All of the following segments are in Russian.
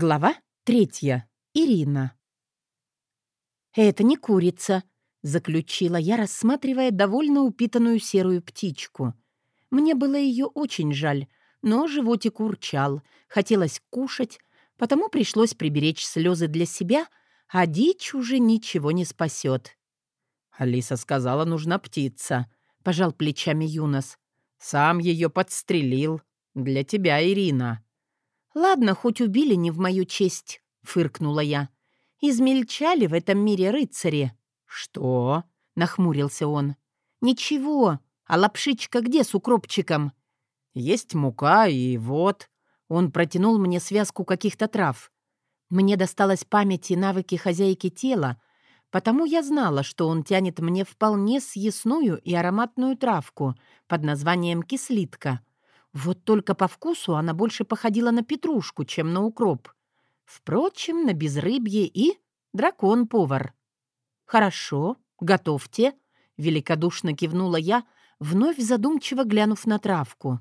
Глава третья. Ирина. «Это не курица», — заключила я, рассматривая довольно упитанную серую птичку. Мне было ее очень жаль, но животик урчал, хотелось кушать, потому пришлось приберечь слезы для себя, а дичь уже ничего не спасет. «Алиса сказала, нужна птица», — пожал плечами Юнос. «Сам ее подстрелил. Для тебя, Ирина». «Ладно, хоть убили не в мою честь», — фыркнула я. «Измельчали в этом мире рыцари». «Что?» — нахмурился он. «Ничего. А лапшичка где с укропчиком?» «Есть мука, и вот...» Он протянул мне связку каких-то трав. Мне досталась память и навыки хозяйки тела, потому я знала, что он тянет мне вполне съестную и ароматную травку под названием кислитка — вот только по вкусу она больше походила на петрушку, чем на укроп. Впрочем, на безрыбье и дракон-повар. «Хорошо, готовьте», — великодушно кивнула я, вновь задумчиво глянув на травку.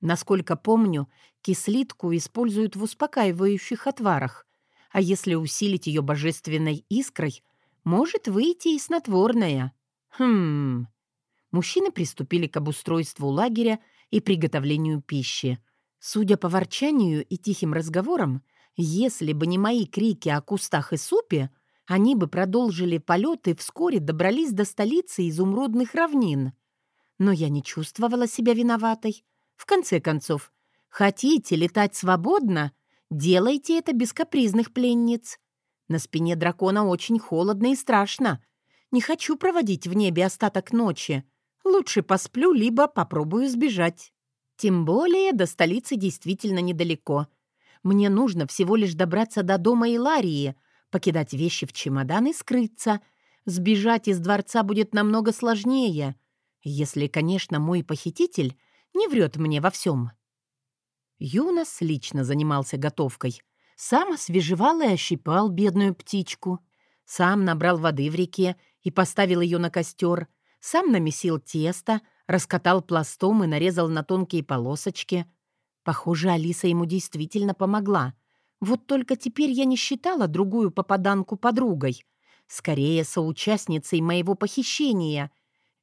Насколько помню, кислитку используют в успокаивающих отварах, а если усилить ее божественной искрой, может выйти и снотворная. Хм. Мужчины приступили к обустройству лагеря и приготовлению пищи. Судя по ворчанию и тихим разговорам, если бы не мои крики о кустах и супе, они бы продолжили полет и вскоре добрались до столицы изумрудных равнин. Но я не чувствовала себя виноватой. В конце концов, хотите летать свободно? Делайте это без капризных пленниц. На спине дракона очень холодно и страшно. Не хочу проводить в небе остаток ночи. Лучше посплю, либо попробую сбежать. Тем более до столицы действительно недалеко. Мне нужно всего лишь добраться до дома Иларии, покидать вещи в чемодан и скрыться. Сбежать из дворца будет намного сложнее, если, конечно, мой похититель не врет мне во всем. Юнос лично занимался готовкой. Сам освежевал и ощипал бедную птичку. Сам набрал воды в реке и поставил ее на костер — сам намесил тесто, раскатал пластом и нарезал на тонкие полосочки. Похоже, Алиса ему действительно помогла. Вот только теперь я не считала другую попаданку подругой. Скорее, соучастницей моего похищения.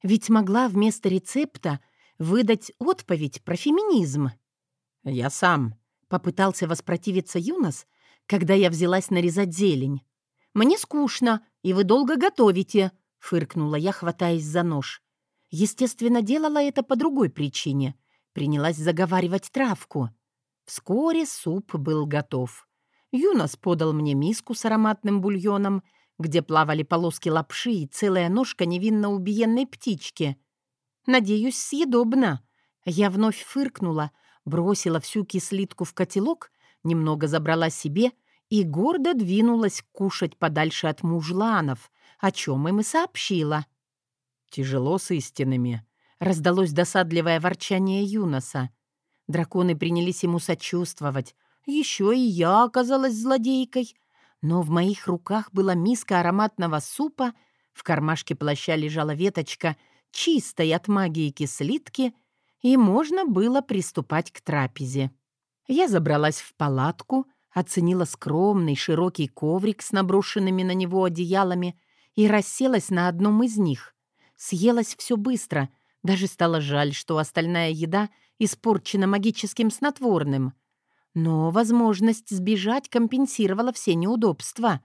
Ведь могла вместо рецепта выдать отповедь про феминизм. «Я сам», — попытался воспротивиться Юнос, когда я взялась нарезать зелень. «Мне скучно, и вы долго готовите», Фыркнула я, хватаясь за нож. Естественно, делала это по другой причине. Принялась заговаривать травку. Вскоре суп был готов. Юнос подал мне миску с ароматным бульоном, где плавали полоски лапши и целая ножка невинно убиенной птички. Надеюсь, съедобно. Я вновь фыркнула, бросила всю кислитку в котелок, немного забрала себе и гордо двинулась кушать подальше от мужланов, о чем им и сообщила. «Тяжело с истинными», — раздалось досадливое ворчание Юноса. Драконы принялись ему сочувствовать. Еще и я оказалась злодейкой. Но в моих руках была миска ароматного супа, в кармашке плаща лежала веточка чистой от магии кислитки, и можно было приступать к трапезе. Я забралась в палатку, оценила скромный широкий коврик с наброшенными на него одеялами и расселась на одном из них. Съелась все быстро, даже стало жаль, что остальная еда испорчена магическим снотворным. Но возможность сбежать компенсировала все неудобства.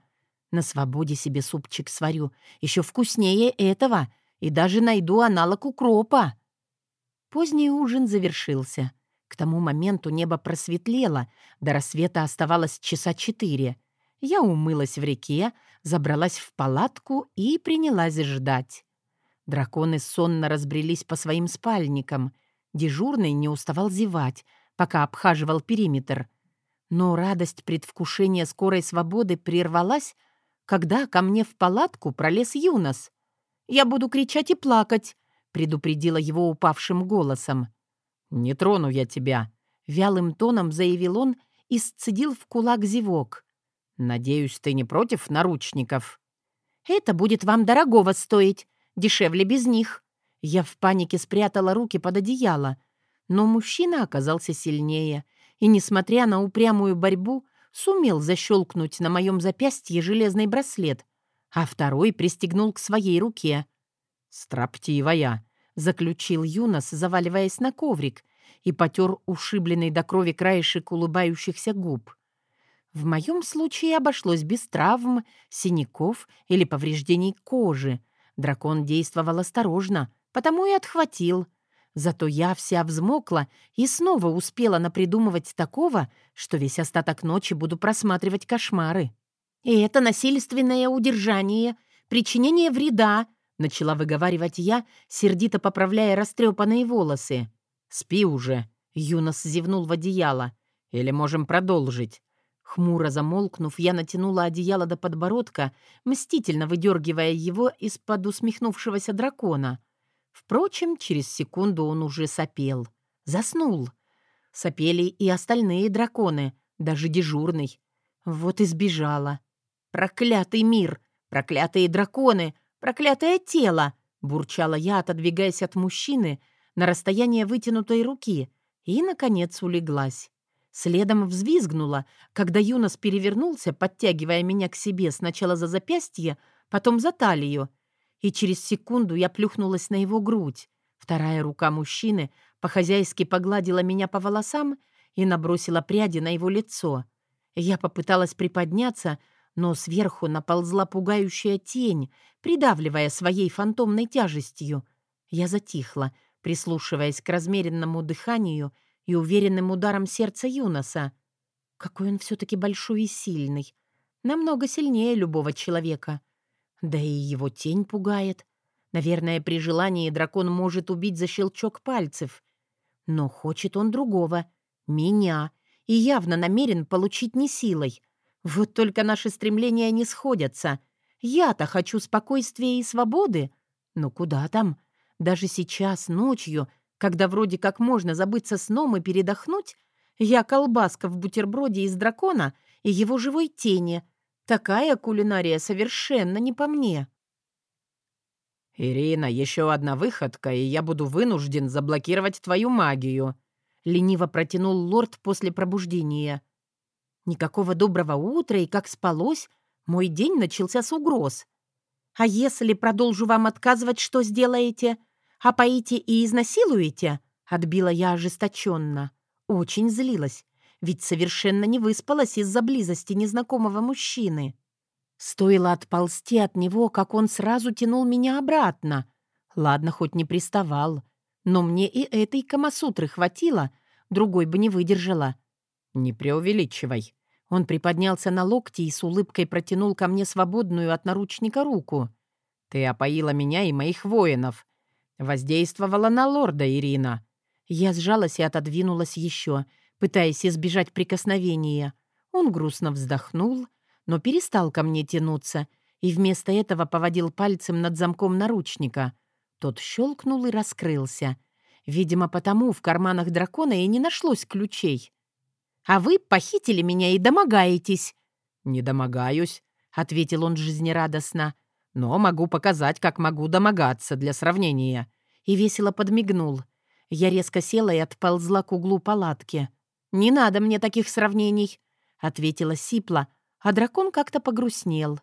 На свободе себе супчик сварю, еще вкуснее этого, и даже найду аналог укропа. Поздний ужин завершился. К тому моменту небо просветлело, до рассвета оставалось часа четыре. Я умылась в реке, забралась в палатку и принялась ждать. Драконы сонно разбрелись по своим спальникам. Дежурный не уставал зевать, пока обхаживал периметр. Но радость предвкушения скорой свободы прервалась, когда ко мне в палатку пролез Юнос. «Я буду кричать и плакать», — предупредила его упавшим голосом. «Не трону я тебя», — вялым тоном заявил он и сцедил в кулак зевок. «Надеюсь, ты не против наручников?» «Это будет вам дорогого стоить. Дешевле без них». Я в панике спрятала руки под одеяло. Но мужчина оказался сильнее, и, несмотря на упрямую борьбу, сумел защелкнуть на моем запястье железный браслет, а второй пристегнул к своей руке. «Строптивая», — заключил Юнос, заваливаясь на коврик, и потер ушибленный до крови краешек улыбающихся губ. В моем случае обошлось без травм, синяков или повреждений кожи. Дракон действовал осторожно, потому и отхватил. Зато я вся взмокла и снова успела напридумывать такого, что весь остаток ночи буду просматривать кошмары. «И это насильственное удержание, причинение вреда», — начала выговаривать я, сердито поправляя растрепанные волосы. «Спи уже», — Юнос зевнул в одеяло. «Или можем продолжить». Хмуро замолкнув, я натянула одеяло до подбородка, мстительно выдергивая его из-под усмехнувшегося дракона. Впрочем, через секунду он уже сопел. Заснул. Сопели и остальные драконы, даже дежурный. Вот и сбежала. «Проклятый мир! Проклятые драконы! Проклятое тело!» бурчала я, отодвигаясь от мужчины на расстояние вытянутой руки, и, наконец, улеглась. Следом взвизгнула, когда Юнос перевернулся, подтягивая меня к себе сначала за запястье, потом за талию. И через секунду я плюхнулась на его грудь. Вторая рука мужчины по-хозяйски погладила меня по волосам и набросила пряди на его лицо. Я попыталась приподняться, но сверху наползла пугающая тень, придавливая своей фантомной тяжестью. Я затихла, прислушиваясь к размеренному дыханию и уверенным ударом сердца Юноса. Какой он все-таки большой и сильный. Намного сильнее любого человека. Да и его тень пугает. Наверное, при желании дракон может убить за щелчок пальцев. Но хочет он другого. Меня. И явно намерен получить не силой. Вот только наши стремления не сходятся. Я-то хочу спокойствия и свободы. Но куда там? Даже сейчас, ночью, когда вроде как можно забыться сном и передохнуть, я колбаска в бутерброде из дракона и его живой тени. Такая кулинария совершенно не по мне. «Ирина, еще одна выходка, и я буду вынужден заблокировать твою магию», — лениво протянул лорд после пробуждения. Никакого доброго утра, и как спалось, мой день начался с угроз. «А если продолжу вам отказывать, что сделаете?» «А поите и изнасилуете?» — отбила я ожесточенно. Очень злилась, ведь совершенно не выспалась из-за близости незнакомого мужчины. Стоило отползти от него, как он сразу тянул меня обратно. Ладно, хоть не приставал. Но мне и этой камасутры хватило, другой бы не выдержала. «Не преувеличивай». Он приподнялся на локти и с улыбкой протянул ко мне свободную от наручника руку. «Ты опоила меня и моих воинов. Воздействовала на лорда Ирина. Я сжалась и отодвинулась еще, пытаясь избежать прикосновения. Он грустно вздохнул, но перестал ко мне тянуться и вместо этого поводил пальцем над замком наручника. Тот щелкнул и раскрылся. Видимо, потому в карманах дракона и не нашлось ключей. «А вы похитили меня и домогаетесь». «Не домогаюсь», — ответил он жизнерадостно но могу показать, как могу домогаться для сравнения». И весело подмигнул. Я резко села и отползла к углу палатки. «Не надо мне таких сравнений», — ответила Сипла, а дракон как-то погрустнел.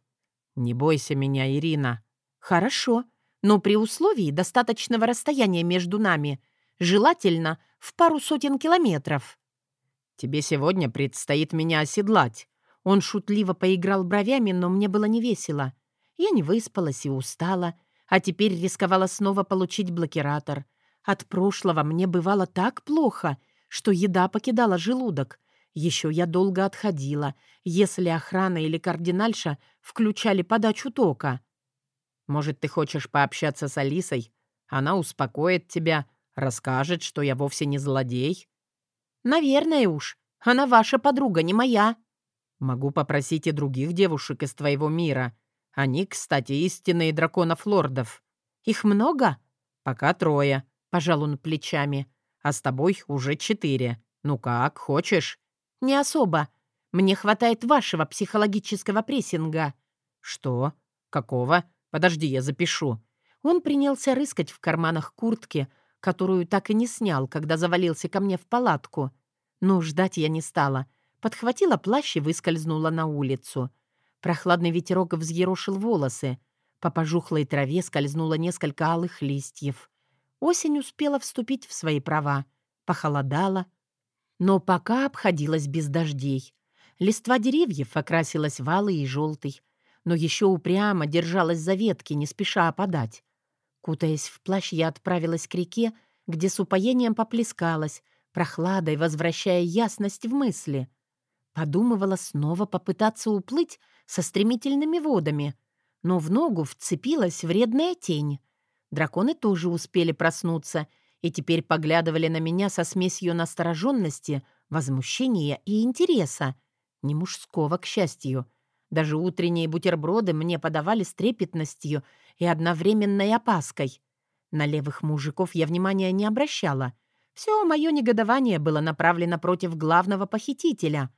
«Не бойся меня, Ирина». «Хорошо, но при условии достаточного расстояния между нами, желательно в пару сотен километров». «Тебе сегодня предстоит меня оседлать». Он шутливо поиграл бровями, но мне было невесело. Я не выспалась и устала, а теперь рисковала снова получить блокиратор. От прошлого мне бывало так плохо, что еда покидала желудок. Еще я долго отходила, если охрана или кардинальша включали подачу тока. «Может, ты хочешь пообщаться с Алисой? Она успокоит тебя, расскажет, что я вовсе не злодей?» «Наверное уж. Она ваша подруга, не моя». «Могу попросить и других девушек из твоего мира», они, кстати, истинные драконов-лордов. Их много? Пока трое. Пожал он плечами. А с тобой уже четыре. Ну как, хочешь? Не особо. Мне хватает вашего психологического прессинга. Что? Какого? Подожди, я запишу. Он принялся рыскать в карманах куртки, которую так и не снял, когда завалился ко мне в палатку. Но ждать я не стала. подхватила плащ и выскользнула на улицу. Прохладный ветерок взъерошил волосы. По пожухлой траве скользнуло несколько алых листьев. Осень успела вступить в свои права. Похолодало. Но пока обходилась без дождей. Листва деревьев окрасилась в алый и желтый, но еще упрямо держалась за ветки, не спеша опадать. Кутаясь в плащ, я отправилась к реке, где с упоением поплескалась, прохладой возвращая ясность в мысли. Подумывала снова попытаться уплыть со стремительными водами, но в ногу вцепилась вредная тень. Драконы тоже успели проснуться и теперь поглядывали на меня со смесью настороженности, возмущения и интереса. Не мужского, к счастью. Даже утренние бутерброды мне подавали с трепетностью и одновременной опаской. На левых мужиков я внимания не обращала. Все мое негодование было направлено против главного похитителя.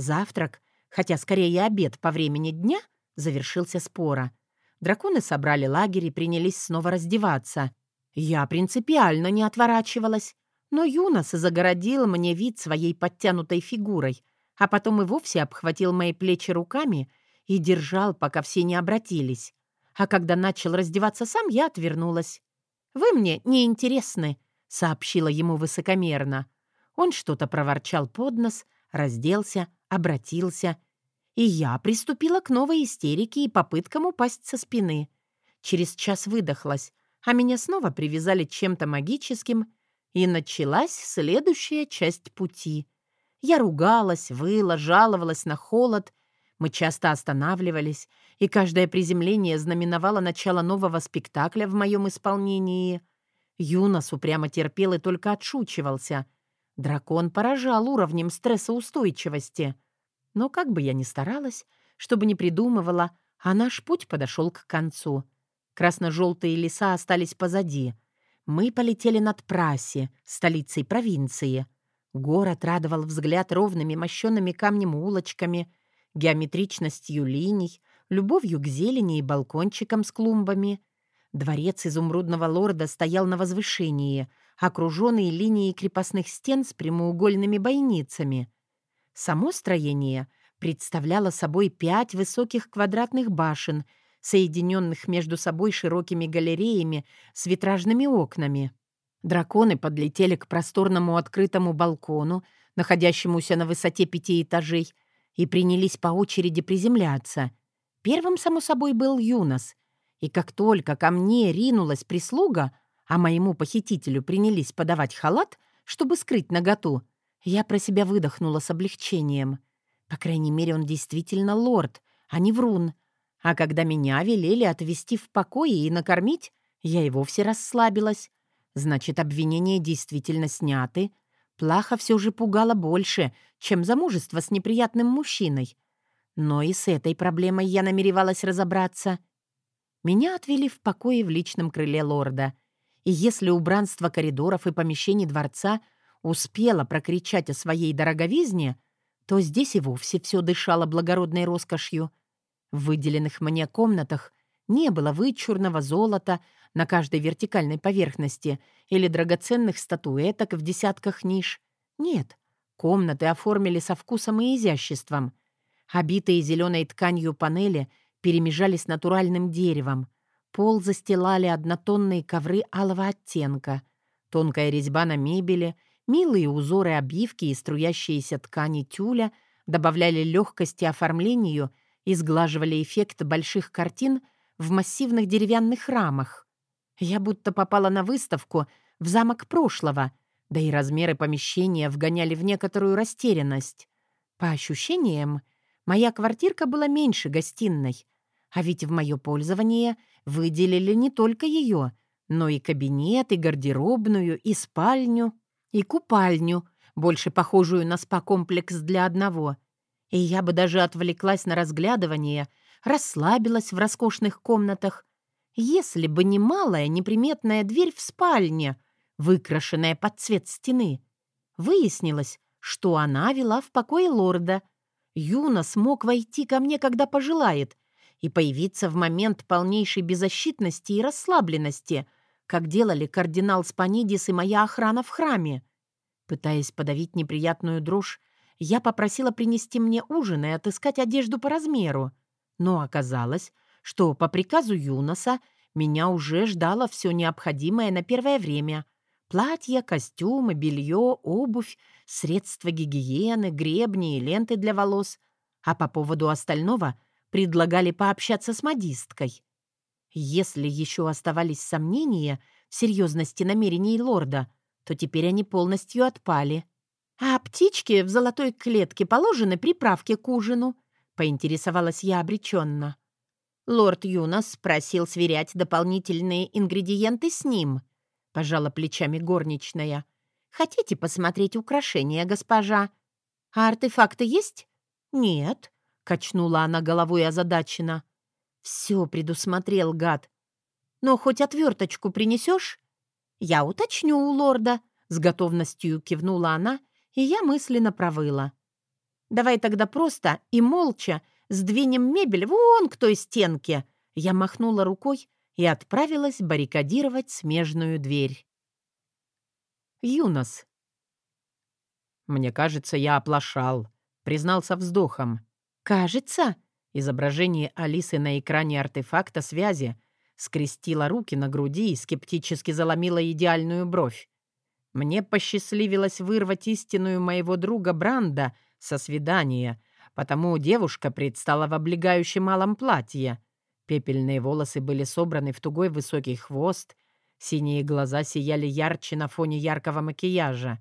Завтрак, хотя скорее обед по времени дня, завершился спора. Драконы собрали лагерь и принялись снова раздеваться. Я принципиально не отворачивалась, но Юнос загородил мне вид своей подтянутой фигурой, а потом и вовсе обхватил мои плечи руками и держал, пока все не обратились. А когда начал раздеваться сам, я отвернулась. «Вы мне не интересны», — сообщила ему высокомерно. Он что-то проворчал под нос, разделся, обратился. И я приступила к новой истерике и попыткам упасть со спины. Через час выдохлась, а меня снова привязали чем-то магическим, и началась следующая часть пути. Я ругалась, выла, жаловалась на холод. Мы часто останавливались, и каждое приземление знаменовало начало нового спектакля в моем исполнении. Юнос упрямо терпел и только отшучивался. Дракон поражал уровнем стрессоустойчивости. Но как бы я ни старалась, чтобы не придумывала, а наш путь подошел к концу. Красно-желтые леса остались позади. Мы полетели над Праси, столицей провинции. Город радовал взгляд ровными мощенными камнем улочками, геометричностью линий, любовью к зелени и балкончикам с клумбами. Дворец изумрудного лорда стоял на возвышении, окруженный линией крепостных стен с прямоугольными бойницами. Само строение представляло собой пять высоких квадратных башен, соединенных между собой широкими галереями с витражными окнами. Драконы подлетели к просторному открытому балкону, находящемуся на высоте пяти этажей, и принялись по очереди приземляться. Первым, само собой, был Юнос. И как только ко мне ринулась прислуга, а моему похитителю принялись подавать халат, чтобы скрыть наготу, я про себя выдохнула с облегчением. По крайней мере, он действительно лорд, а не врун. А когда меня велели отвезти в покое и накормить, я и вовсе расслабилась. Значит, обвинения действительно сняты. Плаха все же пугала больше, чем замужество с неприятным мужчиной. Но и с этой проблемой я намеревалась разобраться. Меня отвели в покое в личном крыле лорда. И если убранство коридоров и помещений дворца успело прокричать о своей дороговизне, то здесь и вовсе все дышало благородной роскошью. В выделенных мне комнатах не было вычурного золота на каждой вертикальной поверхности или драгоценных статуэток в десятках ниш. Нет, комнаты оформили со вкусом и изяществом. Обитые зеленой тканью панели перемежались натуральным деревом. Пол застилали однотонные ковры алого оттенка. Тонкая резьба на мебели, милые узоры обивки и струящиеся ткани тюля добавляли легкости оформлению и сглаживали эффект больших картин в массивных деревянных рамах. Я будто попала на выставку в замок прошлого, да и размеры помещения вгоняли в некоторую растерянность. По ощущениям, моя квартирка была меньше гостиной, а ведь в мое пользование выделили не только ее, но и кабинет, и гардеробную, и спальню, и купальню, больше похожую на спа-комплекс для одного. И я бы даже отвлеклась на разглядывание, расслабилась в роскошных комнатах, если бы не малая неприметная дверь в спальне, выкрашенная под цвет стены. Выяснилось, что она вела в покое лорда. Юна смог войти ко мне, когда пожелает, и появиться в момент полнейшей беззащитности и расслабленности, как делали кардинал Спанидис и моя охрана в храме. Пытаясь подавить неприятную дрожь, я попросила принести мне ужин и отыскать одежду по размеру. Но оказалось, что по приказу Юноса меня уже ждало все необходимое на первое время. Платья, костюмы, белье, обувь, средства гигиены, гребни и ленты для волос. А по поводу остального предлагали пообщаться с модисткой. Если еще оставались сомнения в серьезности намерений лорда, то теперь они полностью отпали. «А птичке в золотой клетке положены приправки к ужину?» — поинтересовалась я обреченно. Лорд Юнос просил сверять дополнительные ингредиенты с ним. Пожала плечами горничная. «Хотите посмотреть украшения, госпожа? А артефакты есть?» «Нет», — качнула она головой озадаченно. «Все предусмотрел, гад. Но хоть отверточку принесешь?» «Я уточню у лорда», — с готовностью кивнула она, и я мысленно провыла. «Давай тогда просто и молча сдвинем мебель вон к той стенке». Я махнула рукой и отправилась баррикадировать смежную дверь. Юнос. «Мне кажется, я оплошал», — признался вздохом. «Кажется?» Изображение Алисы на экране артефакта связи скрестила руки на груди и скептически заломила идеальную бровь. Мне посчастливилось вырвать истинную моего друга Бранда со свидания, потому девушка предстала в облегающем малом платье. Пепельные волосы были собраны в тугой высокий хвост, синие глаза сияли ярче на фоне яркого макияжа.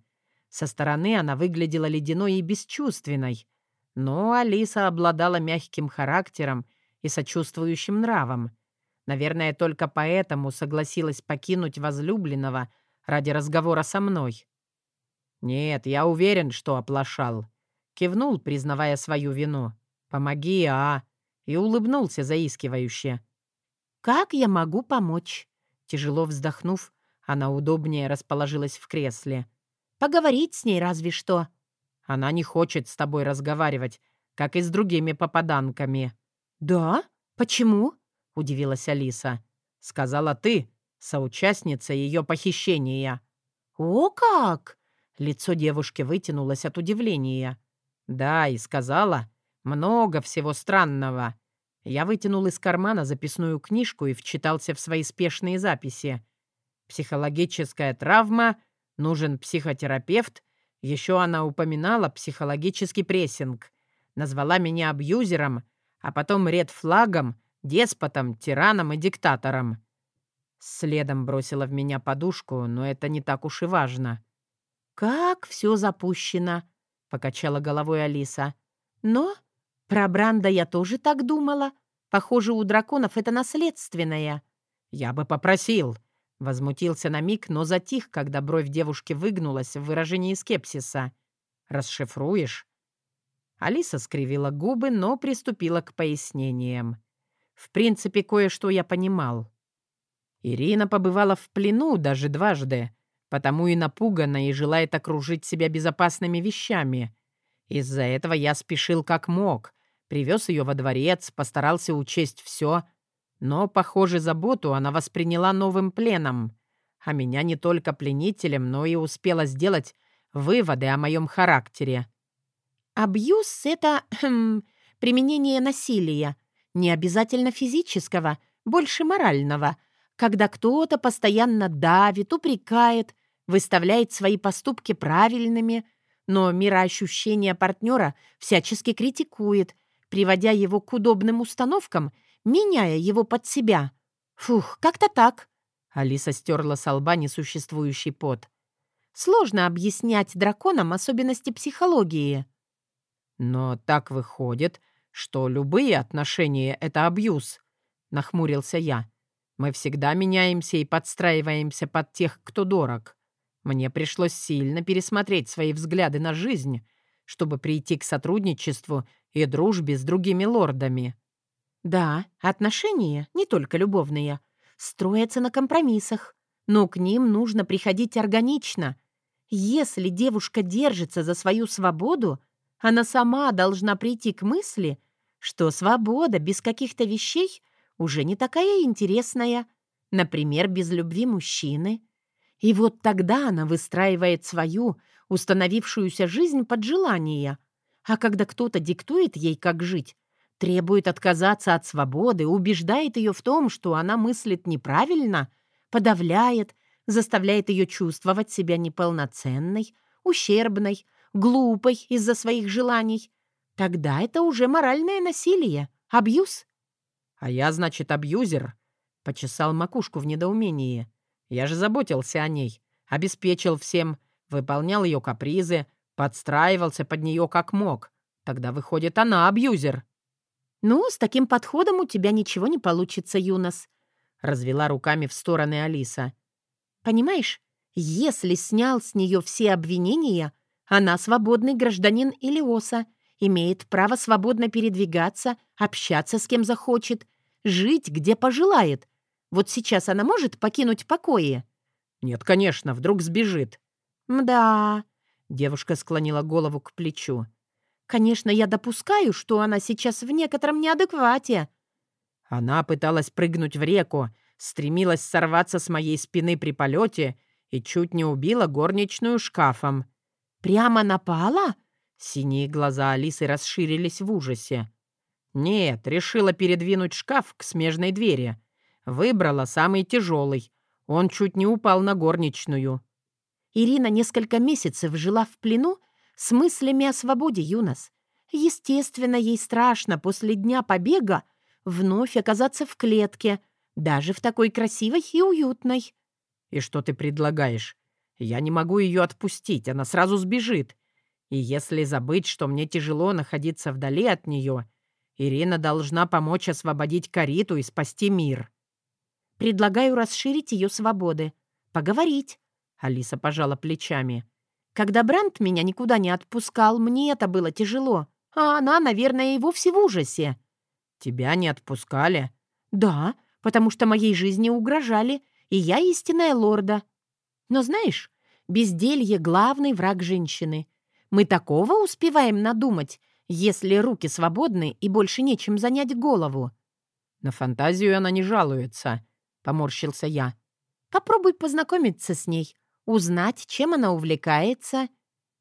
Со стороны она выглядела ледяной и бесчувственной, но Алиса обладала мягким характером и сочувствующим нравом. Наверное, только поэтому согласилась покинуть возлюбленного — ради разговора со мной. «Нет, я уверен, что оплошал». Кивнул, признавая свою вину. «Помоги, а!» И улыбнулся заискивающе. «Как я могу помочь?» Тяжело вздохнув, она удобнее расположилась в кресле. «Поговорить с ней разве что». «Она не хочет с тобой разговаривать, как и с другими попаданками». «Да? Почему?» — удивилась Алиса. «Сказала ты, соучастница ее похищения». «О как!» Лицо девушки вытянулось от удивления. «Да, и сказала. Много всего странного». Я вытянул из кармана записную книжку и вчитался в свои спешные записи. «Психологическая травма, нужен психотерапевт». Еще она упоминала психологический прессинг. Назвала меня абьюзером, а потом редфлагом, деспотом, тираном и диктатором. Следом бросила в меня подушку, но это не так уж и важно. «Как все запущено!» — покачала головой Алиса. «Но про Бранда я тоже так думала. Похоже, у драконов это наследственное». «Я бы попросил!» — возмутился на миг, но затих, когда бровь девушки выгнулась в выражении скепсиса. «Расшифруешь?» Алиса скривила губы, но приступила к пояснениям. В принципе, кое-что я понимал. Ирина побывала в плену даже дважды, потому и напугана и желает окружить себя безопасными вещами. Из-за этого я спешил как мог, привез ее во дворец, постарался учесть все, но, похоже, заботу она восприняла новым пленом, а меня не только пленителем, но и успела сделать выводы о моем характере. «Абьюз — это хм, применение насилия, не обязательно физического, больше морального», когда кто-то постоянно давит, упрекает, выставляет свои поступки правильными, но мироощущение партнера всячески критикует, приводя его к удобным установкам, меняя его под себя. Фух, как-то так. Алиса стерла с лба несуществующий пот. Сложно объяснять драконам особенности психологии. Но так выходит, что любые отношения — это абьюз, — нахмурился я. Мы всегда меняемся и подстраиваемся под тех, кто дорог. Мне пришлось сильно пересмотреть свои взгляды на жизнь, чтобы прийти к сотрудничеству и дружбе с другими лордами. Да, отношения, не только любовные, строятся на компромиссах, но к ним нужно приходить органично. Если девушка держится за свою свободу, она сама должна прийти к мысли, что свобода без каких-то вещей уже не такая интересная, например, без любви мужчины. И вот тогда она выстраивает свою установившуюся жизнь под желание, А когда кто-то диктует ей, как жить, требует отказаться от свободы, убеждает ее в том, что она мыслит неправильно, подавляет, заставляет ее чувствовать себя неполноценной, ущербной, глупой из-за своих желаний, тогда это уже моральное насилие, абьюз. «А я, значит, абьюзер?» — почесал макушку в недоумении. «Я же заботился о ней, обеспечил всем, выполнял ее капризы, подстраивался под нее как мог. Тогда, выходит, она абьюзер». «Ну, с таким подходом у тебя ничего не получится, Юнос», — развела руками в стороны Алиса. «Понимаешь, если снял с нее все обвинения, она свободный гражданин Илиоса, имеет право свободно передвигаться, общаться с кем захочет, жить где пожелает. Вот сейчас она может покинуть покои?» «Нет, конечно, вдруг сбежит». «Мда», — девушка склонила голову к плечу. Конечно, я допускаю, что она сейчас в некотором неадеквате. Она пыталась прыгнуть в реку, стремилась сорваться с моей спины при полете и чуть не убила горничную шкафом. «Прямо напала?» Синие глаза Алисы расширились в ужасе. «Нет, решила передвинуть шкаф к смежной двери. Выбрала самый тяжелый. Он чуть не упал на горничную». Ирина несколько месяцев жила в плену с мыслями о свободе, Юнос. Естественно, ей страшно после дня побега вновь оказаться в клетке, даже в такой красивой и уютной. «И что ты предлагаешь? Я не могу ее отпустить, она сразу сбежит. И если забыть, что мне тяжело находиться вдали от нее, Ирина должна помочь освободить Кариту и спасти мир». «Предлагаю расширить ее свободы. Поговорить». Алиса пожала плечами. Когда Брент меня никуда не отпускал, мне это было тяжело. А она, наверное, и вовсе в ужасе. Тебя не отпускали? Да, потому что моей жизни угрожали, и я истинная лорда. Но знаешь, безделье — главный враг женщины. Мы такого успеваем надумать, если руки свободны и больше нечем занять голову. На фантазию она не жалуется, — поморщился я. Попробуй познакомиться с ней узнать, чем она увлекается.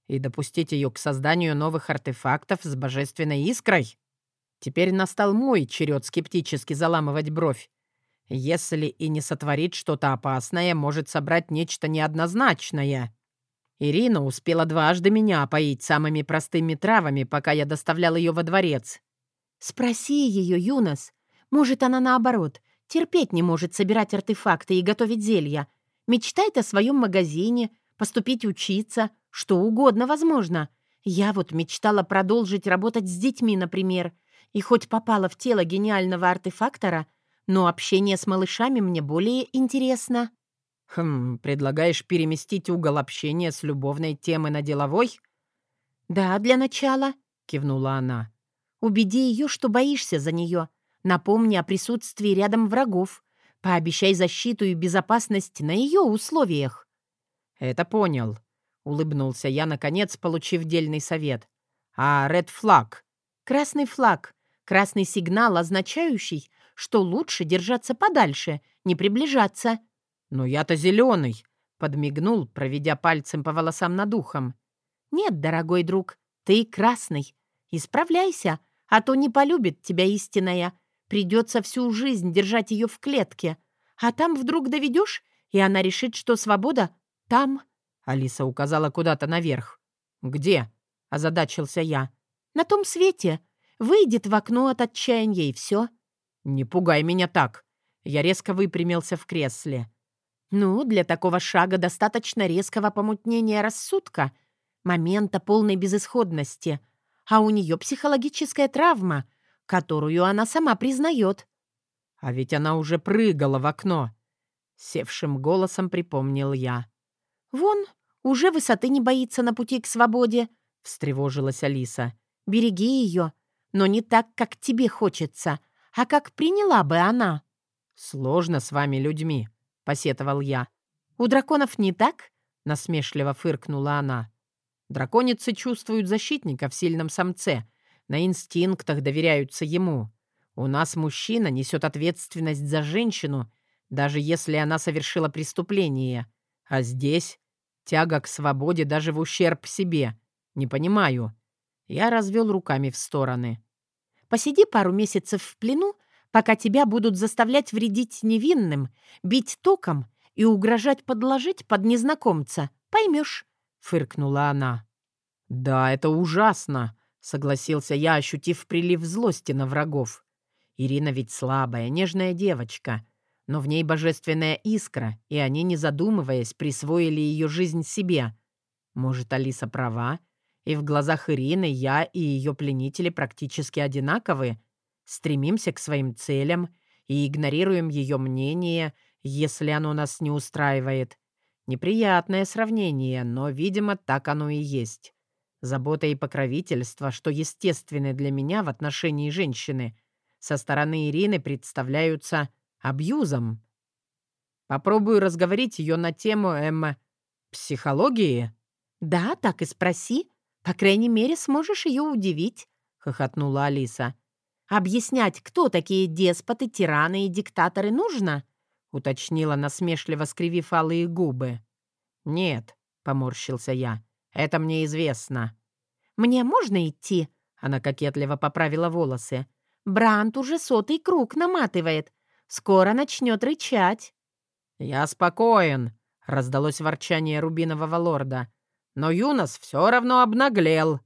И допустить ее к созданию новых артефактов с божественной искрой? Теперь настал мой черед скептически заламывать бровь. Если и не сотворит что-то опасное, может собрать нечто неоднозначное. Ирина успела дважды меня опоить самыми простыми травами, пока я доставлял ее во дворец. «Спроси ее, Юнос. Может, она наоборот, терпеть не может собирать артефакты и готовить зелья, Мечтает о своем магазине, поступить учиться, что угодно возможно. Я вот мечтала продолжить работать с детьми, например, и хоть попала в тело гениального артефактора, но общение с малышами мне более интересно. «Хм, предлагаешь переместить угол общения с любовной темы на деловой?» «Да, для начала», — кивнула она. «Убеди ее, что боишься за нее. Напомни о присутствии рядом врагов. Пообещай защиту и безопасность на ее условиях». «Это понял», — улыбнулся я, наконец, получив дельный совет. «А ред флаг?» «Красный флаг. Красный сигнал, означающий, что лучше держаться подальше, не приближаться». «Но я-то зеленый», — подмигнул, проведя пальцем по волосам над ухом. «Нет, дорогой друг, ты красный. Исправляйся, а то не полюбит тебя истинная, Придется всю жизнь держать ее в клетке. А там вдруг доведешь, и она решит, что свобода там. Алиса указала куда-то наверх. «Где?» — озадачился я. «На том свете. Выйдет в окно от отчаяния, и все». «Не пугай меня так». Я резко выпрямился в кресле. «Ну, для такого шага достаточно резкого помутнения рассудка, момента полной безысходности. А у нее психологическая травма — которую она сама признает. А ведь она уже прыгала в окно. Севшим голосом припомнил я. «Вон, уже высоты не боится на пути к свободе», — встревожилась Алиса. «Береги ее, но не так, как тебе хочется, а как приняла бы она». «Сложно с вами людьми», — посетовал я. «У драконов не так?» — насмешливо фыркнула она. «Драконицы чувствуют защитника в сильном самце на инстинктах доверяются ему. У нас мужчина несет ответственность за женщину, даже если она совершила преступление. А здесь тяга к свободе даже в ущерб себе. Не понимаю. Я развел руками в стороны. «Посиди пару месяцев в плену, пока тебя будут заставлять вредить невинным, бить током и угрожать подложить под незнакомца. Поймешь», — фыркнула она. «Да, это ужасно», — согласился я, ощутив прилив злости на врагов. Ирина ведь слабая, нежная девочка, но в ней божественная искра, и они, не задумываясь, присвоили ее жизнь себе. Может, Алиса права, и в глазах Ирины я и ее пленители практически одинаковы, стремимся к своим целям и игнорируем ее мнение, если оно нас не устраивает. Неприятное сравнение, но, видимо, так оно и есть. Забота и покровительство, что естественны для меня в отношении женщины, со стороны Ирины представляются абьюзом. Попробую разговорить ее на тему, эм, психологии. «Да, так и спроси. По крайней мере, сможешь ее удивить», — хохотнула Алиса. «Объяснять, кто такие деспоты, тираны и диктаторы, нужно?» — уточнила насмешливо, скривив алые губы. «Нет», — поморщился я, — «это мне известно». «Мне можно идти?» — она кокетливо поправила волосы. «Брант уже сотый круг наматывает. Скоро начнет рычать». «Я спокоен», — раздалось ворчание рубинового лорда. «Но Юнос все равно обнаглел».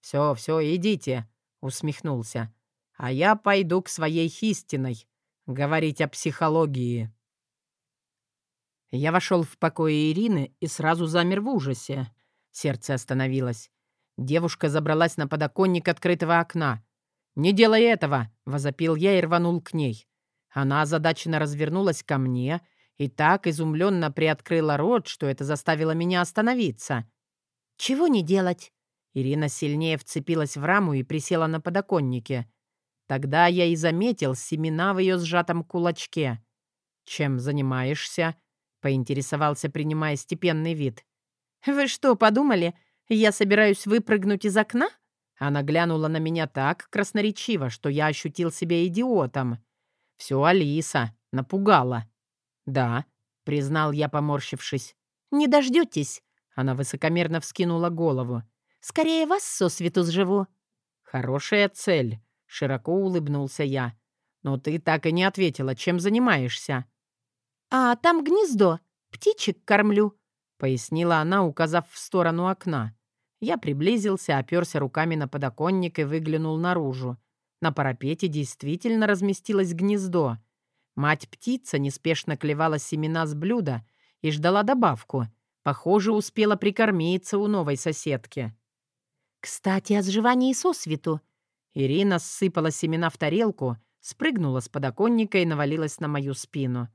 «Все, все, идите», — усмехнулся. «А я пойду к своей хистиной, говорить о психологии». Я вошел в покое Ирины и сразу замер в ужасе. Сердце остановилось. Девушка забралась на подоконник открытого окна. «Не делай этого!» — возопил я и рванул к ней. Она озадаченно развернулась ко мне и так изумленно приоткрыла рот, что это заставило меня остановиться. «Чего не делать?» Ирина сильнее вцепилась в раму и присела на подоконнике. Тогда я и заметил семена в ее сжатом кулачке. «Чем занимаешься?» — поинтересовался, принимая степенный вид. «Вы что, подумали, я собираюсь выпрыгнуть из окна?» Она глянула на меня так красноречиво, что я ощутил себя идиотом. Все Алиса напугала. «Да», — признал я, поморщившись. «Не дождетесь?» Она высокомерно вскинула голову. «Скорее вас сосвету сживу». «Хорошая цель», — широко улыбнулся я. «Но ты так и не ответила, чем занимаешься». «А там гнездо. Птичек кормлю», — пояснила она, указав в сторону окна. Я приблизился, оперся руками на подоконник и выглянул наружу. На парапете действительно разместилось гнездо. Мать-птица неспешно клевала семена с блюда и ждала добавку. Похоже, успела прикормиться у новой соседки. «Кстати, о сживании сосвету». Ирина ссыпала семена в тарелку, спрыгнула с подоконника и навалилась на мою спину.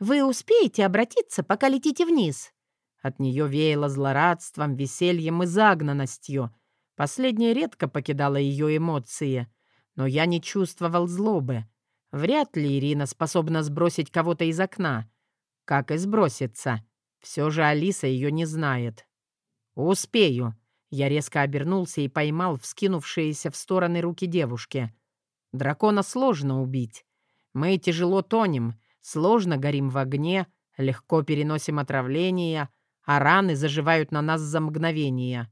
«Вы успеете обратиться, пока летите вниз?» От нее веяло злорадством, весельем и загнанностью. Последнее редко покидало ее эмоции. Но я не чувствовал злобы. Вряд ли Ирина способна сбросить кого-то из окна. Как и сброситься. Все же Алиса ее не знает. «Успею!» Я резко обернулся и поймал вскинувшиеся в стороны руки девушки. Дракона сложно убить. Мы тяжело тонем, сложно горим в огне, легко переносим отравления, а раны заживают на нас за мгновение.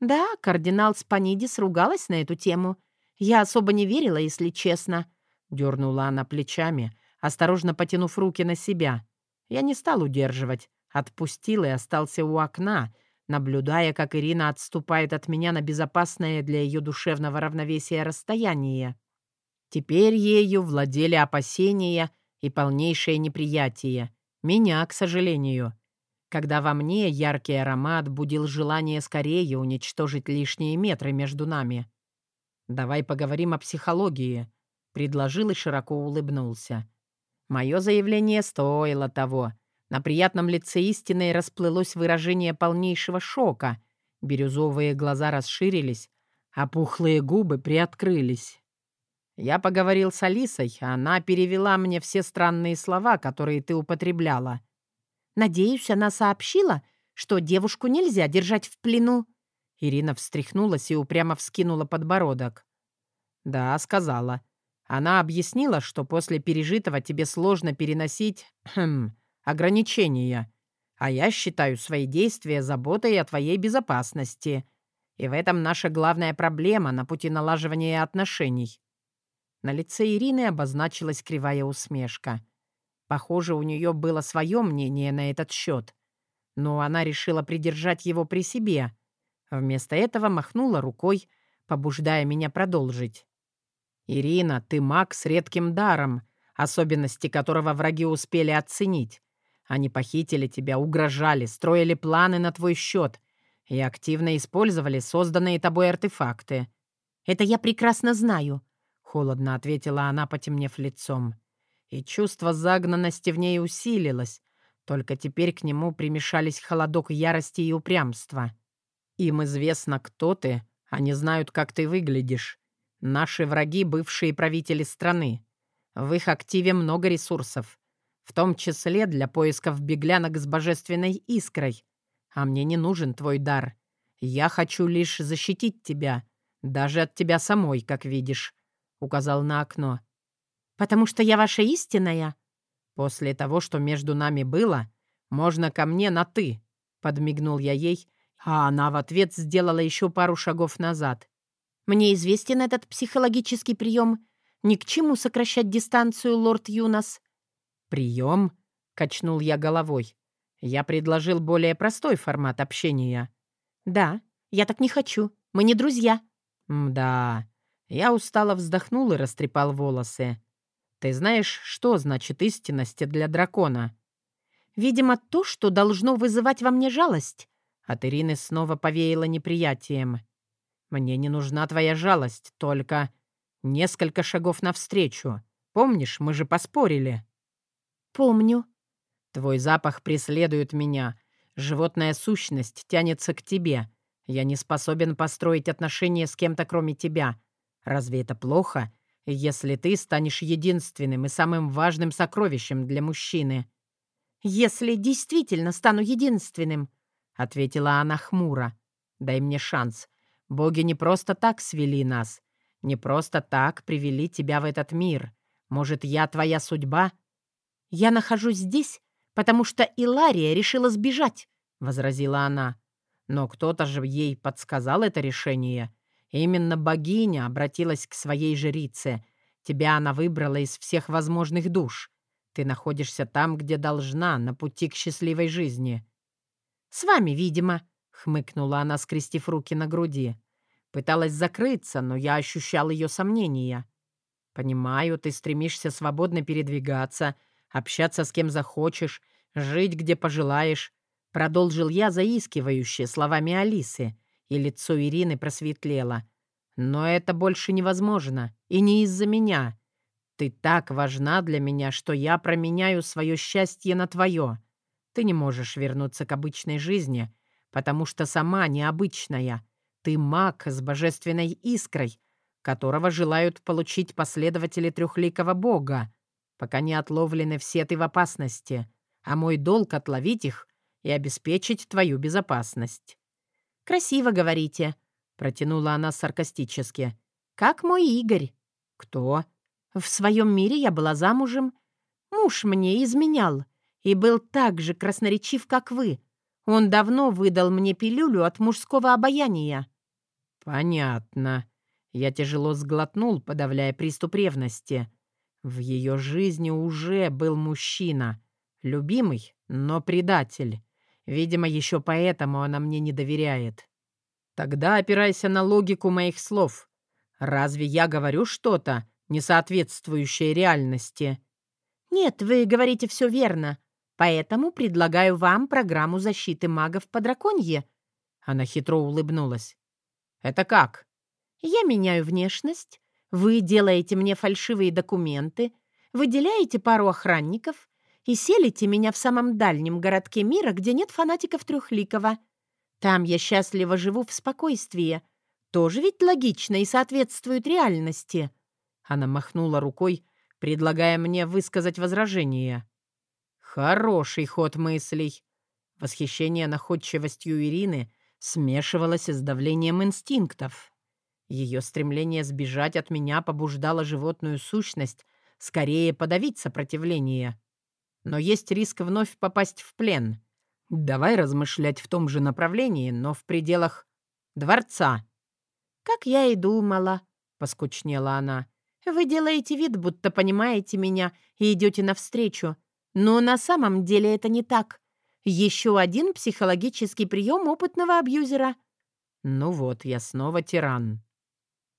Да, кардинал Спанидис ругалась на эту тему. Я особо не верила, если честно. Дернула она плечами, осторожно потянув руки на себя. Я не стал удерживать, отпустил и остался у окна, наблюдая, как Ирина отступает от меня на безопасное для ее душевного равновесия расстояние. Теперь ею владели опасения и полнейшее неприятие. Меня, к сожалению когда во мне яркий аромат будил желание скорее уничтожить лишние метры между нами. «Давай поговорим о психологии», — предложил и широко улыбнулся. Мое заявление стоило того. На приятном лице истины расплылось выражение полнейшего шока. Бирюзовые глаза расширились, а пухлые губы приоткрылись. Я поговорил с Алисой, она перевела мне все странные слова, которые ты употребляла — Надеюсь, она сообщила, что девушку нельзя держать в плену». Ирина встряхнулась и упрямо вскинула подбородок. «Да, сказала. Она объяснила, что после пережитого тебе сложно переносить... Хм, ограничения. А я считаю свои действия заботой о твоей безопасности. И в этом наша главная проблема на пути налаживания отношений». На лице Ирины обозначилась кривая усмешка. Похоже, у нее было свое мнение на этот счет, но она решила придержать его при себе. Вместо этого махнула рукой, побуждая меня продолжить. «Ирина, ты маг с редким даром, особенности которого враги успели оценить. Они похитили тебя, угрожали, строили планы на твой счет и активно использовали созданные тобой артефакты». «Это я прекрасно знаю», — холодно ответила она, потемнев лицом. И чувство загнанности в ней усилилось, только теперь к нему примешались холодок ярости и упрямства. «Им известно, кто ты, они знают, как ты выглядишь. Наши враги — бывшие правители страны. В их активе много ресурсов, в том числе для поисков беглянок с божественной искрой. А мне не нужен твой дар. Я хочу лишь защитить тебя, даже от тебя самой, как видишь», — указал на окно. «Потому что я ваша истинная?» «После того, что между нами было, можно ко мне на «ты», — подмигнул я ей, а она в ответ сделала еще пару шагов назад. Мне известен этот психологический прием. Ни к чему сокращать дистанцию, лорд Юнос». «Прием?» — качнул я головой. «Я предложил более простой формат общения». «Да, я так не хочу. Мы не друзья». «Да». Я устало вздохнул и растрепал волосы. «Ты знаешь, что значит истинность для дракона?» «Видимо, то, что должно вызывать во мне жалость». От Ирины снова повеяло неприятием. Мне не нужна твоя жалость, только несколько шагов навстречу. Помнишь, мы же поспорили?» «Помню». «Твой запах преследует меня. Животная сущность тянется к тебе. Я не способен построить отношения с кем-то, кроме тебя. Разве это плохо, если ты станешь единственным и самым важным сокровищем для мужчины?» «Если действительно стану единственным», — ответила она хмуро. «Дай мне шанс. Боги не просто так свели нас, не просто так привели тебя в этот мир. Может, я твоя судьба?» «Я нахожусь здесь, потому что Илария решила сбежать», — возразила она. «Но кто-то же ей подсказал это решение. Именно богиня обратилась к своей жрице. Тебя она выбрала из всех возможных душ. Ты находишься там, где должна, на пути к счастливой жизни». «С вами, видимо», — хмыкнула она, скрестив руки на груди. Пыталась закрыться, но я ощущал ее сомнения. «Понимаю, ты стремишься свободно передвигаться, общаться с кем захочешь, жить где пожелаешь», — продолжил я заискивающе словами Алисы, и лицо Ирины просветлело. «Но это больше невозможно, и не из-за меня. Ты так важна для меня, что я променяю свое счастье на твое. Ты не можешь вернуться к обычной жизни, потому что сама необычная, ты маг с божественной искрой, которого желают получить последователи трехликого бога, пока не отловлены все ты в опасности, а мой долг — отловить их и обеспечить твою безопасность». «Красиво говорите», — протянула она саркастически. «Как мой Игорь». «Кто?» «В своем мире я была замужем. Муж мне изменял и был так же красноречив, как вы. Он давно выдал мне пилюлю от мужского обаяния». «Понятно». Я тяжело сглотнул, подавляя приступ ревности. В ее жизни уже был мужчина. Любимый, но предатель. Видимо, еще поэтому она мне не доверяет. Тогда опирайся на логику моих слов. Разве я говорю что-то, не соответствующее реальности? Нет, вы говорите все верно. Поэтому предлагаю вам программу защиты магов по драконье. Она хитро улыбнулась. «Это как?» «Я меняю внешность, вы делаете мне фальшивые документы, выделяете пару охранников и селите меня в самом дальнем городке мира, где нет фанатиков Трехликова. Там я счастливо живу в спокойствии. Тоже ведь логично и соответствует реальности». Она махнула рукой, предлагая мне высказать возражение. «Хороший ход мыслей». Восхищение находчивостью Ирины — смешивалось с давлением инстинктов. Ее стремление сбежать от меня побуждало животную сущность скорее подавить сопротивление. Но есть риск вновь попасть в плен. Давай размышлять в том же направлении, но в пределах Дворца». «Как я и думала», — поскучнела она. «Вы делаете вид, будто понимаете меня и идете навстречу. Но на самом деле это не так. Еще один психологический прием опытного абьюзера». «Ну вот, я снова тиран.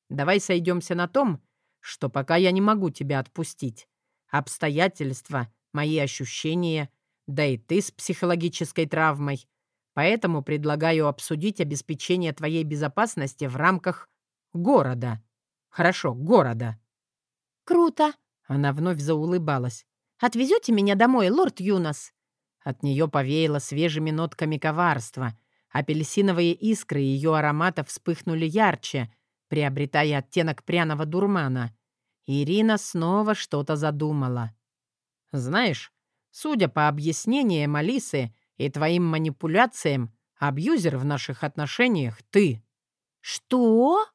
Давай сойдемся на том, что пока я не могу тебя отпустить. Обстоятельства, мои ощущения, да и ты с психологической травмой. Поэтому предлагаю обсудить обеспечение твоей безопасности в рамках города. Хорошо, города». «Круто!» — она вновь заулыбалась. «Отвезете меня домой, лорд Юнос?» От нее повеяло свежими нотками коварства. Апельсиновые искры ее аромата вспыхнули ярче, приобретая оттенок пряного дурмана. Ирина снова что-то задумала. «Знаешь, судя по объяснениям Алисы и твоим манипуляциям, абьюзер в наших отношениях — ты». «Что?»